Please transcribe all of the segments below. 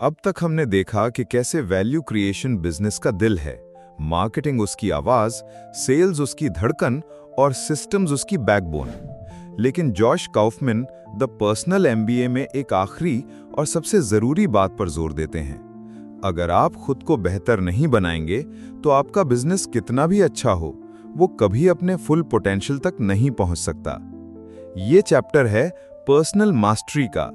अब तक हमने देखा कि कैसे वैल्यू क्रिएशन बिज़नेस का दिल है। मार्केटिंग उसकी आवाज़ सेल्स उसकी धड़कन और सिस्टम्स उसकी बैकबोन लेकिन Josh Kaufman the personal MBA में एक आखिरी और सबसे ज़रूरी बात पर ज़ोर देते हैं। अगर आप खुद को बेहतर नहीं बनाएँगे तो आपका बिज़नेस कितना भी अच्छा हो, वो कभी अपने फुल पोटेंशियल तक नहीं पहुँच सकता। ये चैप्टर है पर्सनल मास्टरी का।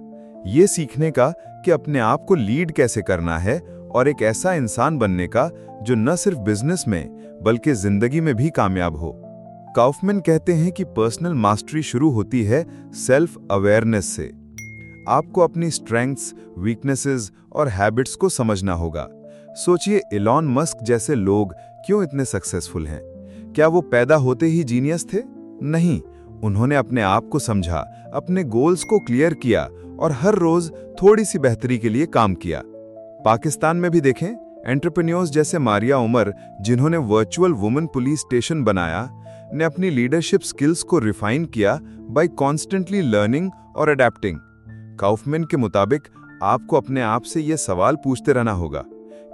ये सीखने का कि अपने आप को लीड कैसे करना है और एक ऐसा इंसान बनने का, जो न सिर्फ़ बिज़नेस में, बल्कि ज़िंदगी में भी कामयाब हो। काउफमैन कहते हैं कि पर्सनल मास्टरी शुरू होती है सेल्फ अवेयरनेस से। आपको अपनी स्ट्रेंथ्स वीकनेसेस और हैबिट्स को समझना होगा। सोचिए इलॉन मस्क जैसे लोग क्यों इतने सक्सेसफुल हैं? क्या वो पैदा होते ही जीनियस थे? नहीं उन्होंने अपने आप को समझा, अपने गोल्स को क्लियर किया और हर रोज थोड़ी सी बेहतरी के लिए काम किया। पाकिस्तान में भी देखें एंटरप्रेन्योर्स जैसे मारिया उमर, जिन्होंने वर्चुअल वुमेन पुलिस स्टेशन बनाया, ने अपनी लीडरशिप स्किल्स को रिफाइन किया बाय कॉन्स्टेंटली लर्निंग और अडेप्टिंग काउफमैन के मुताबिक, आपको अपने आप से यह सवाल पूछते रहना होगा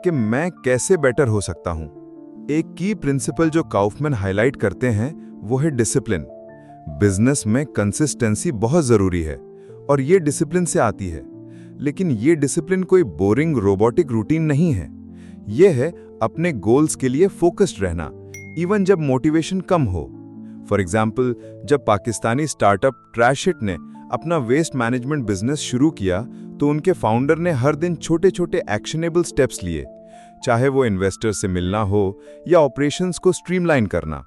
कि मैं कैसे बेटर हो सकता हूँ। एक की प्रिंसिपल जो काउफमैन हाईलाइट करते हैं, वो है डिसिप्लिन बिज़नेस में कंसिस्टेंसी बहुत ज़रूरी है और ये डिसिप्लिन से आती है। लेकिन ये डिसिप्लिन कोई बोरिंग रोबोटिक रूटीन नहीं है। ये है अपने गोल्स के लिए फोकस्ड रहना इवन जब मोटिवेशन कम हो। फॉर एग्ज़ाम्पल जब पाकिस्तानी स्टार्टअप ट्रैशिट ने अपना वेस्ट मैनेजमेंट बिज़नेस शुरू किया तो उनके फाउंडर ने हर दिन छोटे छोटे एक्शनेबल स्टेप्स लिए, चाहे वो इन्वेस्टर से मिलना हो या ऑपरेशंस को स्ट्रीमलाइन करना।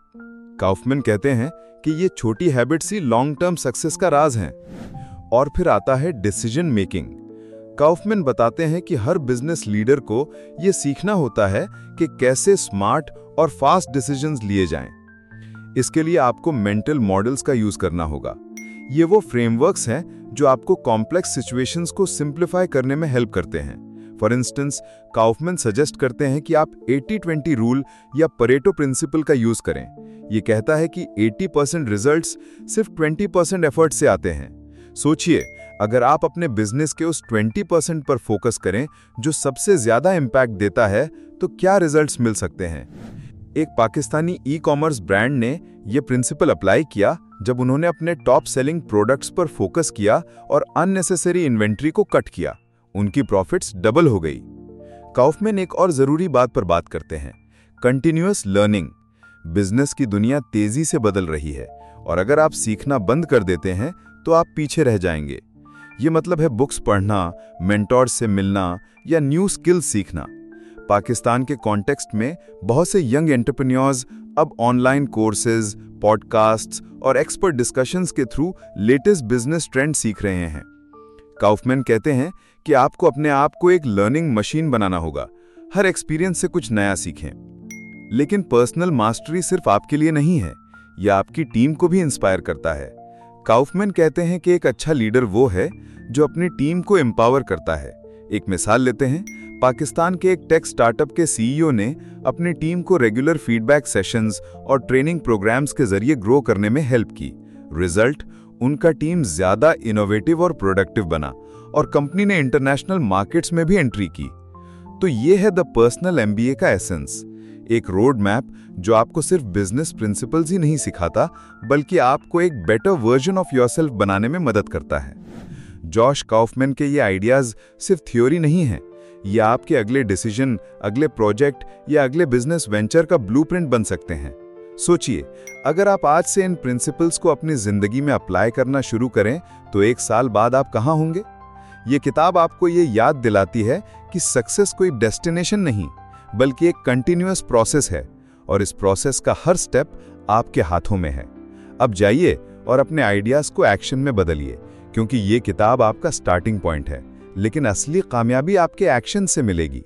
काउफमैन कहते हैं कि ये छोटी हैबिट्स ही लॉन्ग टर्म सक्सेस का राज हैं। और फिर आता है डिसीज़न मेकिंग काउफमैन बताते हैं कि हर बिज़नेस लीडर को यह सीखना होता है कि कैसे स्मार्ट और फास्ट डिसीजंस लिए जाएँ। इसके लिए आपको मेंटल मॉडल्स का यूज़ करना होगा। ये वो फ्रेमवर्क्स हैं जो आपको कॉम्प्लेक्स सिचुएशंस को सिंप्लीफाई करने में हेल्प करते हैं। फॉर इंस्टेंस काउफमैन सजेस्ट करते हैं कि आप 80-20 रूल या परेटो प्रिंसिपल का यूज़ करें। ये कहता है कि 80 परसेंट रिज़ल्ट सिर्फ़ 20 परसेंट एफर्ट से आते हैं। सोचिए, अगर आप अपने बिज़नेस के उस 20 परसेंट पर फोकस करें, जो सबसे ज़्यादा इंपैक्ट देता है तो क्या रिजल्ट्स मिल सकते हैं? एक पाकिस्तानी ई कॉमर्स ब्रांड ने यह प्रिंसिपल अप्लाई किया, जब उन्होंने अपने टॉप सेलिंग प्रोडक्ट्स पर फोकस किया और अननेसेसरी इन्वेंट्री को कट किया। उनकी प्रॉफिट्स डबल हो गई। काउफमैन एक और ज़रूरी बात पर बात करते हैं। कंटिन्यूस लर्निंग बिज़नेस की दुनिया तेज़ी से बदल रही है और अगर आप सीखना बंद कर देते हैं तो आप पीछे रह जाएँगे। ये मतलब है बुक्स पढ़ना मेंटोर से मिलना या न्यू स्किल्स सीखना। पाकिस्तान के कॉन्टेक्स्ट में बहुत से यंग एंटरप्रेन्योर्स अब ऑनलाइन कोर्सेज, पॉडकास्ट्स और एक्सपर्ट डिस्कशंस के थ्रू लेटेस्ट बिज़नेस ट्रेंड सीख रहे हैं। काउफमैन कहते हैं कि आपको अपने आप को एक लर्निंग मशीन बनाना होगा। हर एक्सपीरियंस से कुछ नया सीखें। लेकिन पर्सनल मास्टरी सिर्फ़ आपके लिए नहीं है, यह आपकी टीम को भी इंस्पायर करता है। काउफमैन कहते हैं कि एक अच्छा लीडर वो है जो अपनी टीम को एम्पावर करता है। एक मिसाल लेते हैं, पाकिस्तान के एक टेक स्टार्टअप के सीईओ ने अपनी टीम को रेगुलर फीडबैक सेशंस और ट्रेनिंग प्रोग्राम्स के ज़रिए ग्रो करने में हेल्प की। रिज़ल्ट उनका टीम ज़्यादा इनोवेटिव और प्रोडक्टिव बना और कंपनी ने इंटरनेशनल मार्केट्स में भी एंट्री की। तो ये है द पर्सनल एमबीए का एसेंस एक रोड मैप जो आपको सिर्फ़ बिज़नेस प्रिंसिपल्स ही नहीं सिखाता, बल्कि आपको एक बेटर वर्जन ऑफ़ योरसेल्फ बनाने में मदद करता है। जॉश काउफमैन के ये आइडियाज़ सिर्फ़ थ्योरी नहीं है। ये आपके अगले डिसीज़न अगले प्रोजेक्ट या अगले बिज़नेस वेंचर का ब्लूप्रिंट बन सकते हैं। सोचिए, अगर आप आज से इन प्रिंसिपल्स को अपनी ज़िंदगी में अप्लाई करना शुरू करें तो एक साल बाद आप कहाँ होंगे? ये किताब आपको ये याद दिलाती है कि सक्सेस कोई डेस्टिनेशन नहीं। बल्कि एक कंटिन्यूस प्रोसेस है और इस प्रोसेस का हर स्टेप आपके हाथों में है। अब जाइए और अपने आइडियाज़ को एक्शन में बदलिए, क्योंकि ये किताब आपका स्टार्टिंग पॉइंट है, लेकिन असली कामयाबी आपके एक्शन से मिलेगी।